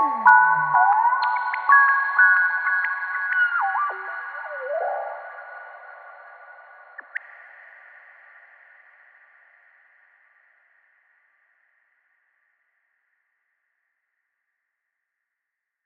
Woo!